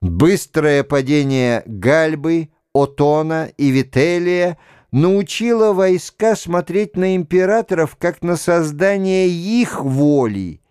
Быстрое падение Гальбы, Отона и Вителия научило войска смотреть на императоров как на создание их воли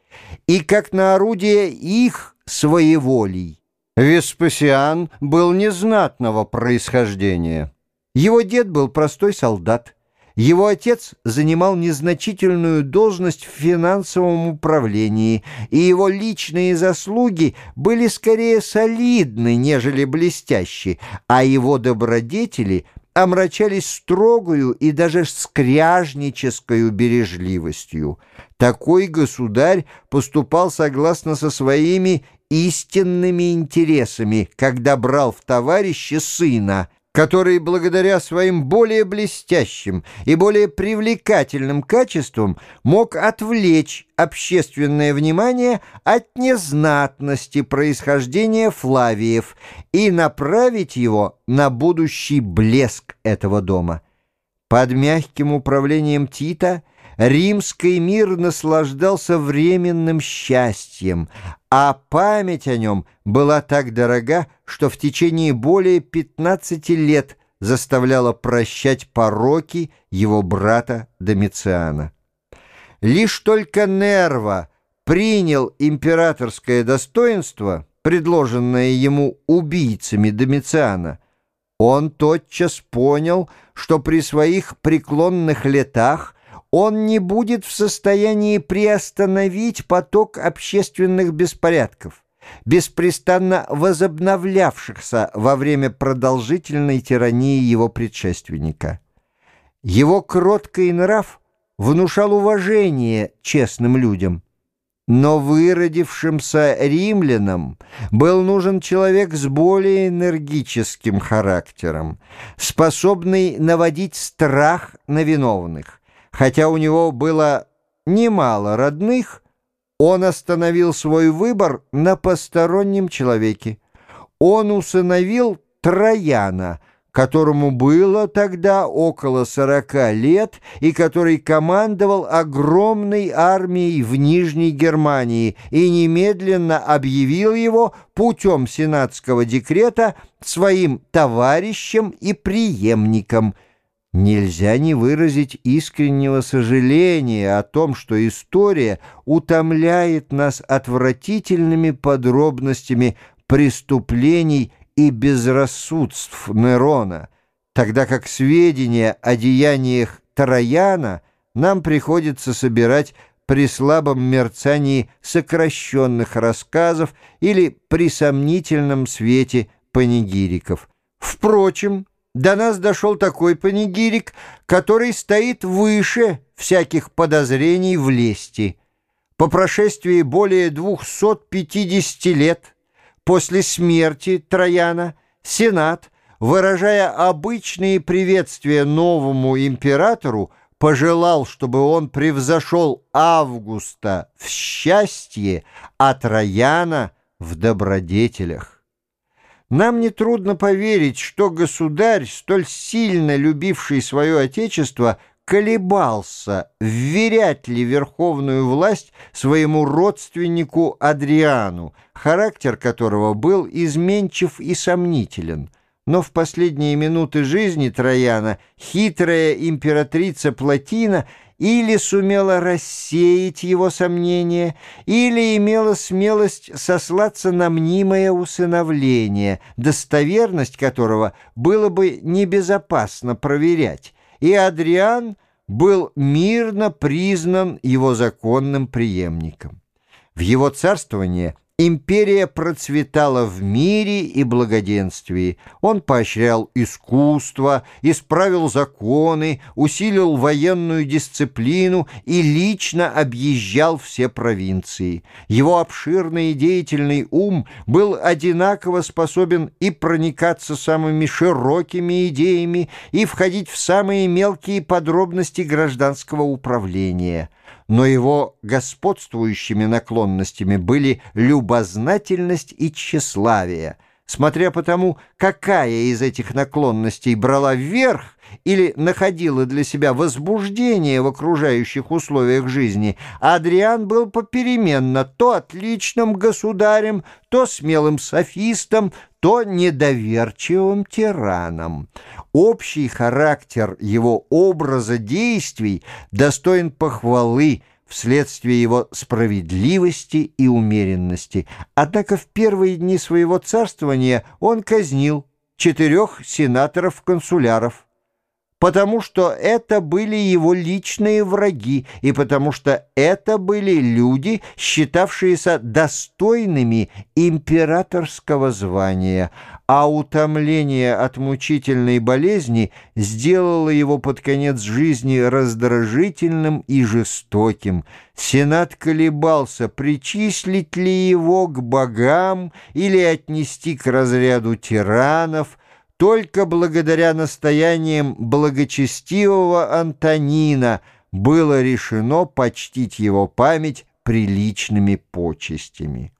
и как на орудие их своеволий. Веспасиан был незнатного происхождения. Его дед был простой солдат. Его отец занимал незначительную должность в финансовом управлении, и его личные заслуги были скорее солидны, нежели блестящие, а его добродетели омрачались строгою и даже скряжнической бережливостью. Такой государь поступал согласно со своими истинными интересами, когда брал в товарищи сына – который благодаря своим более блестящим и более привлекательным качествам мог отвлечь общественное внимание от незнатности происхождения Флавиев и направить его на будущий блеск этого дома. Под мягким управлением Тита – Римский мир наслаждался временным счастьем, а память о нем была так дорога, что в течение более 15 лет заставляла прощать пороки его брата Домициана. Лишь только Нерва принял императорское достоинство, предложенное ему убийцами Домициана, он тотчас понял, что при своих преклонных летах он не будет в состоянии приостановить поток общественных беспорядков, беспрестанно возобновлявшихся во время продолжительной тирании его предшественника. Его кроткий нрав внушал уважение честным людям, но выродившимся римлянам был нужен человек с более энергическим характером, способный наводить страх на виновных, Хотя у него было немало родных, он остановил свой выбор на постороннем человеке. Он усыновил Трояна, которому было тогда около сорока лет и который командовал огромной армией в Нижней Германии и немедленно объявил его путем сенатского декрета своим товарищем и преемником – Нельзя не выразить искреннего сожаления о том, что история утомляет нас отвратительными подробностями преступлений и безрассудств Нерона, тогда как сведения о деяниях Трояна нам приходится собирать при слабом мерцании сокращенных рассказов или при сомнительном свете панигириков. Впрочем, до нас дошел такой панигирик, который стоит выше всяких подозрений в лести. По прошествии более 250 лет после смерти Трояна Сенат, выражая обычные приветствия новому императору, пожелал, чтобы он превзошел Августа в счастье, а Трояна в добродетелях. Нам нетрудно поверить, что государь, столь сильно любивший свое отечество, колебался, вверять ли верховную власть своему родственнику Адриану, характер которого был изменчив и сомнителен. Но в последние минуты жизни Трояна хитрая императрица Платина или сумела рассеять его сомнения, или имела смелость сослаться на мнимое усыновление, достоверность которого было бы небезопасно проверять, и Адриан был мирно признан его законным преемником. В его царствование – Империя процветала в мире и благоденствии. Он поощрял искусство, исправил законы, усилил военную дисциплину и лично объезжал все провинции. Его обширный и деятельный ум был одинаково способен и проникаться самыми широкими идеями, и входить в самые мелкие подробности гражданского управления но его господствующими наклонностями были любознательность и тщеславие. Смотря по тому, какая из этих наклонностей брала вверх или находила для себя возбуждение в окружающих условиях жизни, Адриан был попеременно то отличным государем, то смелым софистом, то недоверчивым тираном. Общий характер его образа действий достоин похвалы, вследствие его справедливости и умеренности. Однако в первые дни своего царствования он казнил четырех сенаторов-консуляров, потому что это были его личные враги, и потому что это были люди, считавшиеся достойными императорского звания, а утомление от мучительной болезни сделало его под конец жизни раздражительным и жестоким. Сенат колебался, причислить ли его к богам или отнести к разряду тиранов. Только благодаря настояниям благочестивого Антонина было решено почтить его память приличными почестями.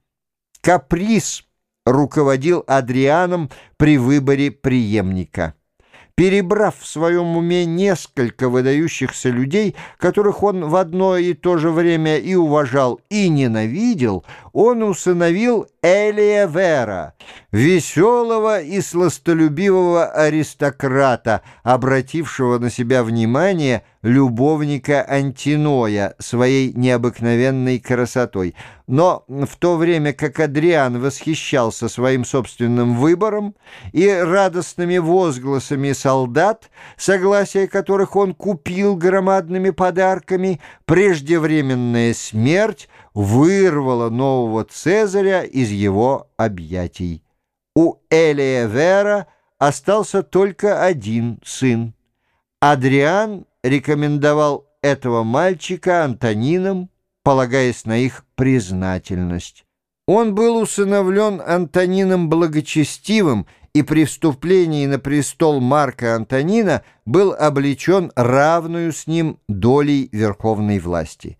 Каприз — руководил Адрианом при выборе преемника. Перебрав в своем уме несколько выдающихся людей, которых он в одно и то же время и уважал, и ненавидел, он усыновил Элия Вера, веселого и сластолюбивого аристократа, обратившего на себя внимание любовника Антиноя своей необыкновенной красотой. Но в то время как Адриан восхищался своим собственным выбором и радостными возгласами солдат, согласие которых он купил громадными подарками, преждевременная смерть вырвала нового Цезаря из его объятий. У Элия Вера остался только один сын. Адриан рекомендовал этого мальчика Антонинам, полагаясь на их признательность. Он был усыновлен Антонином Благочестивым и при вступлении на престол Марка Антонина был облечен равную с ним долей верховной власти.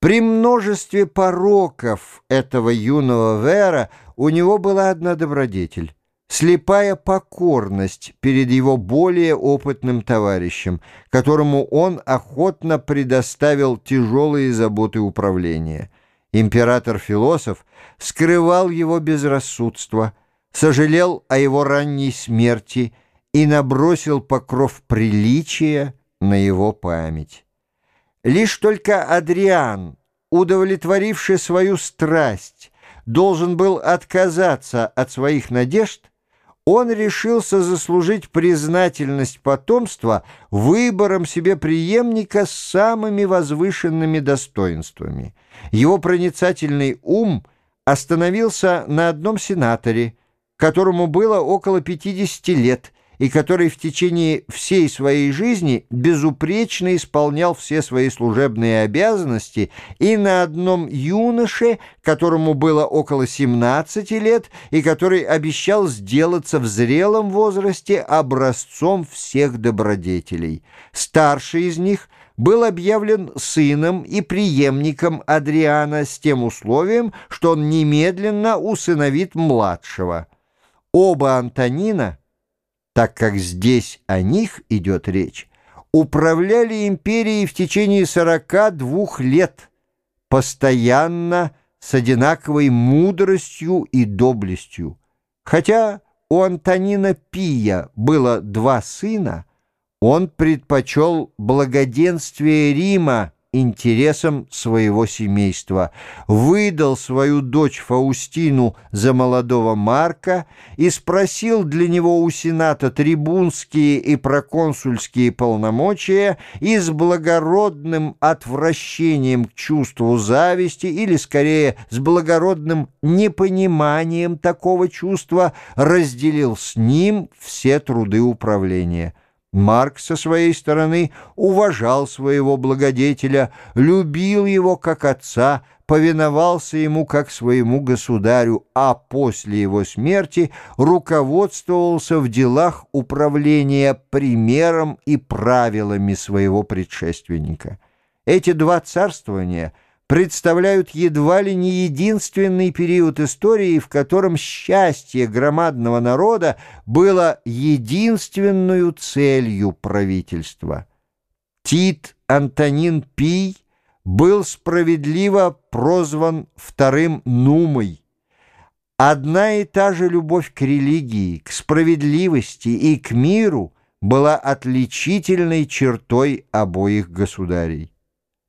При множестве пороков этого юного Вера у него была одна добродетель — слепая покорность перед его более опытным товарищем, которому он охотно предоставил тяжелые заботы управления. Император-философ скрывал его безрассудство, сожалел о его ранней смерти и набросил покров приличия на его память. Лишь только Адриан, удовлетворивший свою страсть, должен был отказаться от своих надежд, он решился заслужить признательность потомства выбором себе преемника с самыми возвышенными достоинствами. Его проницательный ум остановился на одном сенаторе, которому было около 50 лет и который в течение всей своей жизни безупречно исполнял все свои служебные обязанности, и на одном юноше, которому было около 17 лет, и который обещал сделаться в зрелом возрасте образцом всех добродетелей. Старший из них был объявлен сыном и преемником Адриана с тем условием, что он немедленно усыновит младшего. Оба Антонина — так как здесь о них идет речь, управляли империей в течение 42 лет, постоянно с одинаковой мудростью и доблестью. Хотя у Антонина Пия было два сына, он предпочел благоденствие Рима интересам своего семейства, выдал свою дочь Фаустину за молодого Марка и спросил для него у Сената трибунские и проконсульские полномочия и с благородным отвращением к чувству зависти или, скорее, с благородным непониманием такого чувства разделил с ним все труды управления. Марк со своей стороны уважал своего благодетеля, любил его как отца, повиновался ему как своему государю, а после его смерти руководствовался в делах управления примером и правилами своего предшественника. Эти два царствования представляют едва ли не единственный период истории, в котором счастье громадного народа было единственной целью правительства. Тит Антонин Пий был справедливо прозван вторым Нумой. Одна и та же любовь к религии, к справедливости и к миру была отличительной чертой обоих государей.